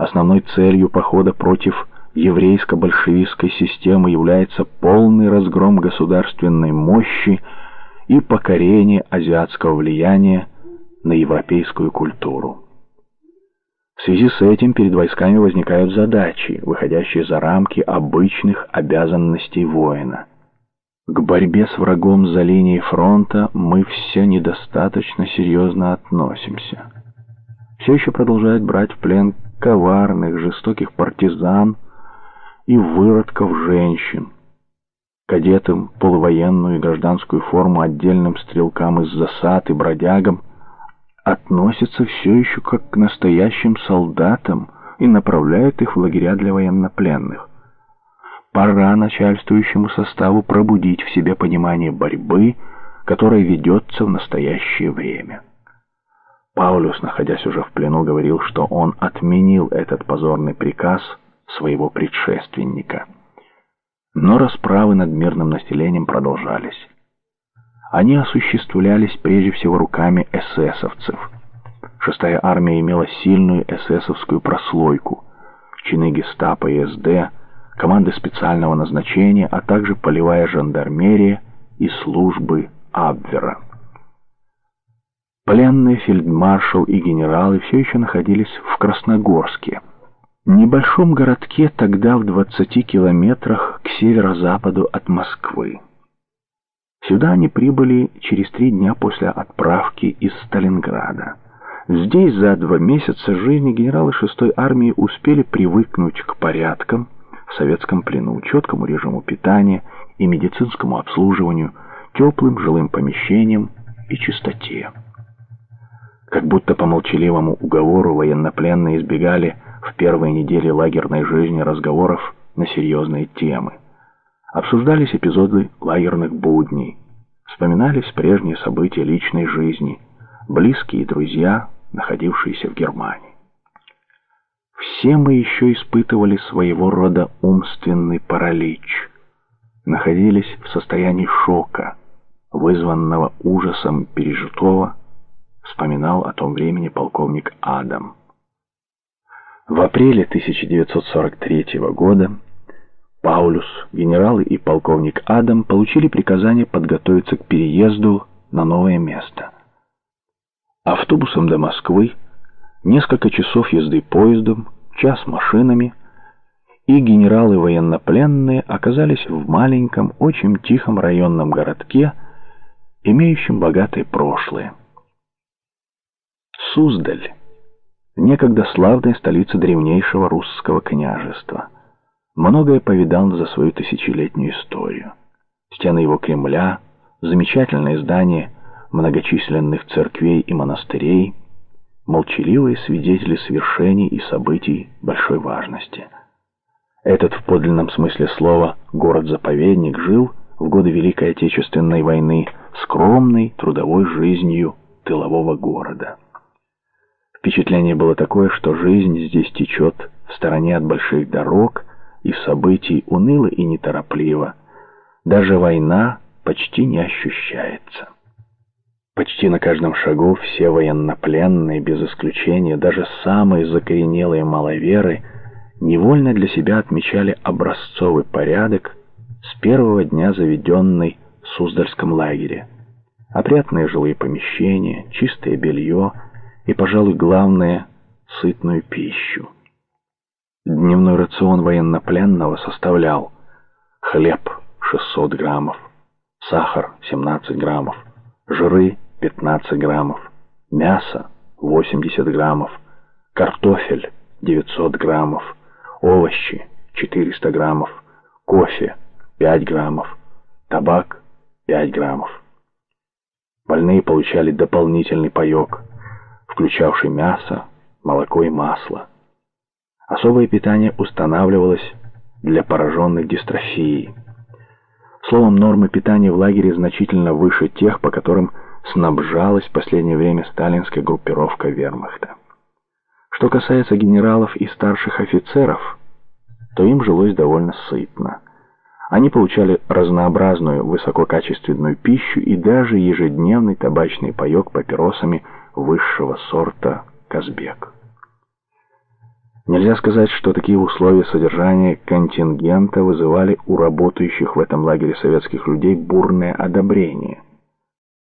Основной целью похода против еврейско-большевистской системы является полный разгром государственной мощи и покорение азиатского влияния на европейскую культуру. В связи с этим перед войсками возникают задачи, выходящие за рамки обычных обязанностей воина. К борьбе с врагом за линией фронта мы все недостаточно серьезно относимся. Все еще продолжают брать в плен коварных, жестоких партизан и выродков женщин, кадетам полувоенную и гражданскую форму отдельным стрелкам из засад и бродягам относятся все еще как к настоящим солдатам и направляют их в лагеря для военнопленных. Пора начальствующему составу пробудить в себе понимание борьбы, которая ведется в настоящее время. Паулюс, находясь уже в плену, говорил, что он отменил этот позорный приказ своего предшественника. Но расправы над мирным населением продолжались. Они осуществлялись прежде всего руками эсэсовцев. Шестая армия имела сильную эсэсовскую прослойку, чины гестапо и СД, команды специального назначения, а также полевая жандармерия и службы Абвера. Пленные фельдмаршал и генералы все еще находились в Красногорске, небольшом городке тогда в 20 километрах к северо-западу от Москвы. Сюда они прибыли через три дня после отправки из Сталинграда. Здесь за два месяца жизни генералы 6-й армии успели привыкнуть к порядкам в советском плену, четкому режиму питания и медицинскому обслуживанию, теплым жилым помещениям и чистоте. Как будто по молчаливому уговору военнопленные избегали в первые недели лагерной жизни разговоров на серьезные темы. Обсуждались эпизоды лагерных будней, вспоминались прежние события личной жизни, близкие друзья, находившиеся в Германии. Все мы еще испытывали своего рода умственный паралич, находились в состоянии шока, вызванного ужасом пережитого, вспоминал о том времени полковник Адам. В апреле 1943 года Паулюс, генералы и полковник Адам получили приказание подготовиться к переезду на новое место. Автобусом до Москвы, несколько часов езды поездом, час машинами, и генералы военнопленные оказались в маленьком, очень тихом районном городке, имеющем богатое прошлое. Суздаль, некогда славная столица древнейшего русского княжества – многое повидал за свою тысячелетнюю историю. Стены его Кремля, замечательные здания многочисленных церквей и монастырей, молчаливые свидетели свершений и событий большой важности. Этот в подлинном смысле слова город-заповедник жил в годы Великой Отечественной войны скромной трудовой жизнью тылового города. Впечатление было такое, что жизнь здесь течет в стороне от больших дорог, и событий уныло и неторопливо. Даже война почти не ощущается. Почти на каждом шагу все военнопленные, без исключения, даже самые закоренелые маловеры, невольно для себя отмечали образцовый порядок с первого дня заведенный в Суздальском лагере. Опрятные жилые помещения, чистое белье и, пожалуй, главное, сытную пищу. Дневной рацион военнопленного составлял хлеб 600 граммов, сахар 17 граммов, жиры 15 граммов, мясо 80 граммов, картофель 900 граммов, овощи 400 граммов, кофе 5 граммов, табак 5 граммов. Больные получали дополнительный паек, включавший мясо, молоко и масло. Особое питание устанавливалось для пораженных дистрофией. Словом, нормы питания в лагере значительно выше тех, по которым снабжалась в последнее время сталинская группировка вермахта. Что касается генералов и старших офицеров, то им жилось довольно сытно. Они получали разнообразную высококачественную пищу и даже ежедневный табачный паек папиросами высшего сорта «Казбек». Нельзя сказать, что такие условия содержания контингента вызывали у работающих в этом лагере советских людей бурное одобрение.